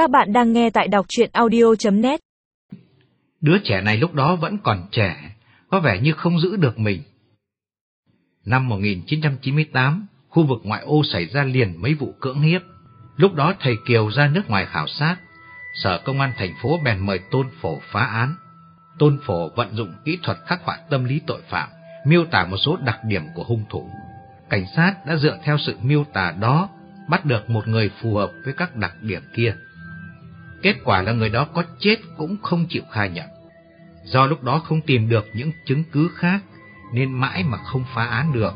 Các bạn đang nghe tại đọc truyện audio.net Đứa trẻ này lúc đó vẫn còn trẻ, có vẻ như không giữ được mình. Năm 1998, khu vực ngoại ô xảy ra liền mấy vụ cưỡng hiếp. Lúc đó thầy Kiều ra nước ngoài khảo sát, sở công an thành phố bèn mời Tôn Phổ phá án. Tôn Phổ vận dụng kỹ thuật khắc họa tâm lý tội phạm, miêu tả một số đặc điểm của hung thủ. Cảnh sát đã dựa theo sự miêu tả đó bắt được một người phù hợp với các đặc điểm kia. Kết quả là người đó có chết cũng không chịu khai nhận. Do lúc đó không tìm được những chứng cứ khác nên mãi mà không phá án được.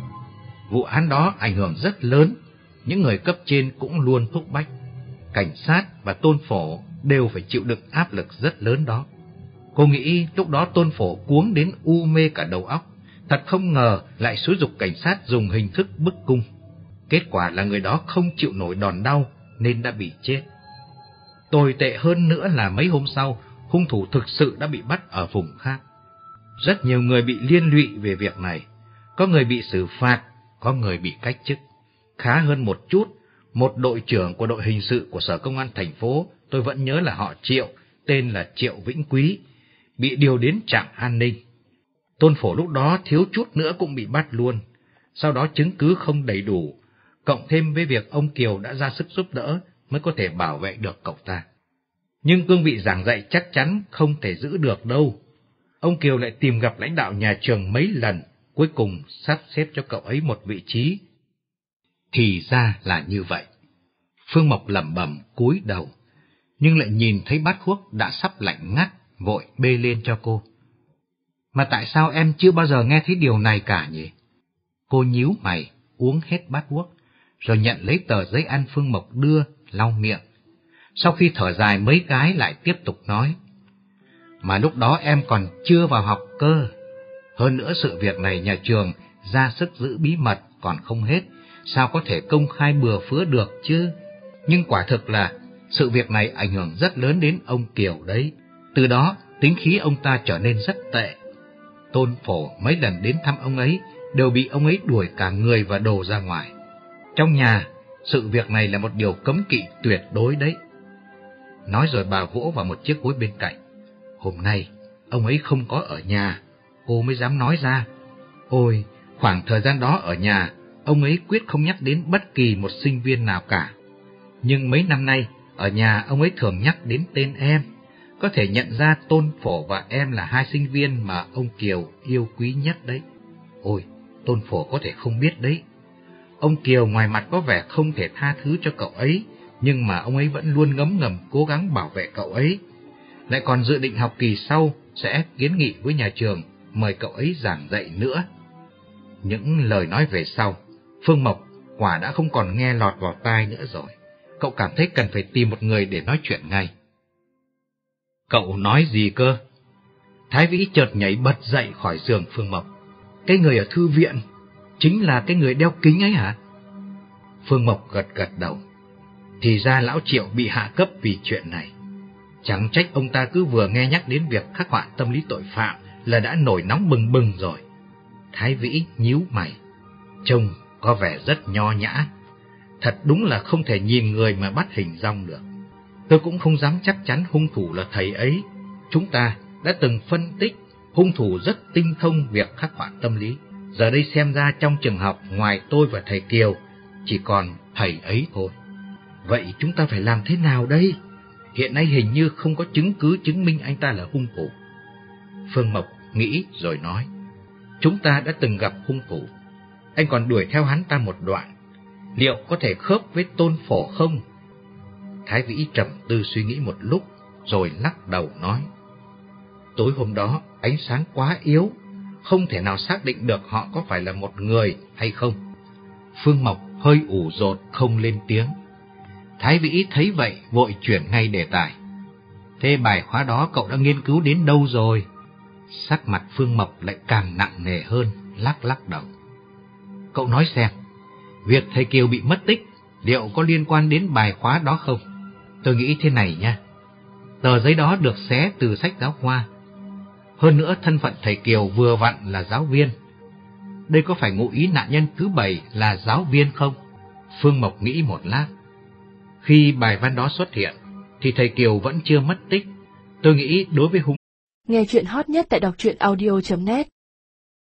Vụ án đó ảnh hưởng rất lớn, những người cấp trên cũng luôn thúc bách. Cảnh sát và tôn phổ đều phải chịu đựng áp lực rất lớn đó. Cô nghĩ lúc đó tôn phổ cuống đến u mê cả đầu óc, thật không ngờ lại xúi dục cảnh sát dùng hình thức bức cung. Kết quả là người đó không chịu nổi đòn đau nên đã bị chết. Tồi tệ hơn nữa là mấy hôm sau, hung thủ thực sự đã bị bắt ở vùng khác. Rất nhiều người bị liên lụy về việc này, có người bị xử phạt, có người bị cách chức. Khá hơn một chút, một đội trưởng của đội hình sự của Sở Công an thành phố, tôi vẫn nhớ là họ Triệu, tên là Triệu Vĩnh Quý, bị điều đến trạm an ninh. Tôn Phổ lúc đó thiếu chút nữa cũng bị bắt luôn, sau đó chứng cứ không đầy đủ, cộng thêm với việc ông Kiều đã ra sức giúp đỡ mới có thể bảo vệ được cậu ta. Nhưng cương vị giảng dạy chắc chắn không thể giữ được đâu. Ông Kiều lại tìm gặp lãnh đạo nhà trường mấy lần, cuối cùng sắp xếp cho cậu ấy một vị trí. Thì ra là như vậy. Phương Mộc lẩm bẩm cúi đầu, nhưng lại nhìn thấy bát thuốc đã sắp lạnh ngắt, vội bê lên cho cô. Mà tại sao em chưa bao giờ nghe thấy điều này cả nhỉ? Cô nhíu mày, uống hết bát thuốc, rồi nhận lấy tờ giấy ăn Phương Mộc đưa, lau miệng. Sau khi thở dài mấy cái lại tiếp tục nói. Mà lúc đó em còn chưa vào học cơ. Hơn nữa sự việc này nhà trường ra sức giữ bí mật còn không hết, sao có thể công khai bừa phứa được chứ? Nhưng quả thực là sự việc này ảnh hưởng rất lớn đến ông Kiều đấy. Từ đó tính khí ông ta trở nên rất tệ. Tôn phổ mấy lần đến thăm ông ấy đều bị ông ấy đuổi cả người và đồ ra ngoài. Trong nhà, sự việc này là một điều cấm kỵ tuyệt đối đấy. Nói rồi bà vỗ vào một chiếc gối bên cạnh. Hôm nay, ông ấy không có ở nhà, cô mới dám nói ra. Ôi, khoảng thời gian đó ở nhà, ông ấy quyết không nhắc đến bất kỳ một sinh viên nào cả. Nhưng mấy năm nay, ở nhà ông ấy thường nhắc đến tên em. Có thể nhận ra Tôn Phổ và em là hai sinh viên mà ông Kiều yêu quý nhất đấy. Ôi, Tôn Phổ có thể không biết đấy. Ông Kiều ngoài mặt có vẻ không thể tha thứ cho cậu ấy, nhưng mà ông ấy vẫn luôn ngấm ngầm cố gắng bảo vệ cậu ấy. Lại còn dự định học kỳ sau sẽ kiến nghị với nhà trường mời cậu ấy giảng dạy nữa. Những lời nói về sau, Phương Mộc quả đã không còn nghe lọt vào tai nữa rồi. Cậu cảm thấy cần phải tìm một người để nói chuyện ngay. Cậu nói gì cơ? Thái Vĩ chợt nhảy bật dậy khỏi giường Phương Mộc. Cái người ở thư viện, chính là cái người đeo kính ấy hả? Phương Mộc gật gật đầu. Thì ra lão Triệu bị hạ cấp vì chuyện này. Chẳng trách ông ta cứ vừa nghe nhắc đến việc khắc họa tâm lý tội phạm là đã nổi nóng bừng bừng rồi. Thái Vĩ nhíu mày. Trông có vẻ rất nho nhã. Thật đúng là không thể nhìn người mà bắt hình rong được. Tôi cũng không dám chắc chắn hung thủ là thầy ấy. Chúng ta đã từng phân tích hung thủ rất tinh thông việc khắc họa tâm lý. Giờ đây xem ra trong trường học ngoài tôi và thầy Kiều, chỉ còn thầy ấy thôi. Vậy chúng ta phải làm thế nào đây? Hiện nay hình như không có chứng cứ chứng minh anh ta là hung thủ. Phương Mộc nghĩ rồi nói, chúng ta đã từng gặp hung thủ. Anh còn đuổi theo hắn ta một đoạn. Liệu có thể khớp với tôn phổ không? Thái Vĩ trầm tư suy nghĩ một lúc, rồi lắc đầu nói. Tối hôm đó, ánh sáng quá yếu, không thể nào xác định được họ có phải là một người hay không. Phương Mộc hơi ủ rột không lên tiếng. Thái Vĩ thấy vậy vội chuyển ngay đề tài. Thế bài khóa đó cậu đã nghiên cứu đến đâu rồi? Sắc mặt Phương Mộc lại càng nặng nề hơn, lắc lắc đầu. Cậu nói xem, việc thầy Kiều bị mất tích liệu có liên quan đến bài khóa đó không? Tôi nghĩ thế này nha. Tờ giấy đó được xé từ sách giáo khoa. Hơn nữa thân phận thầy Kiều vừa vặn là giáo viên. Đây có phải ngụ ý nạn nhân thứ bảy là giáo viên không? Phương Mộc nghĩ một lát. Khi bài văn đó xuất hiện, thì thầy Kiều vẫn chưa mất tích. Tôi nghĩ đối với hung... Nghe chuyện hot nhất tại đọc truyện audio.net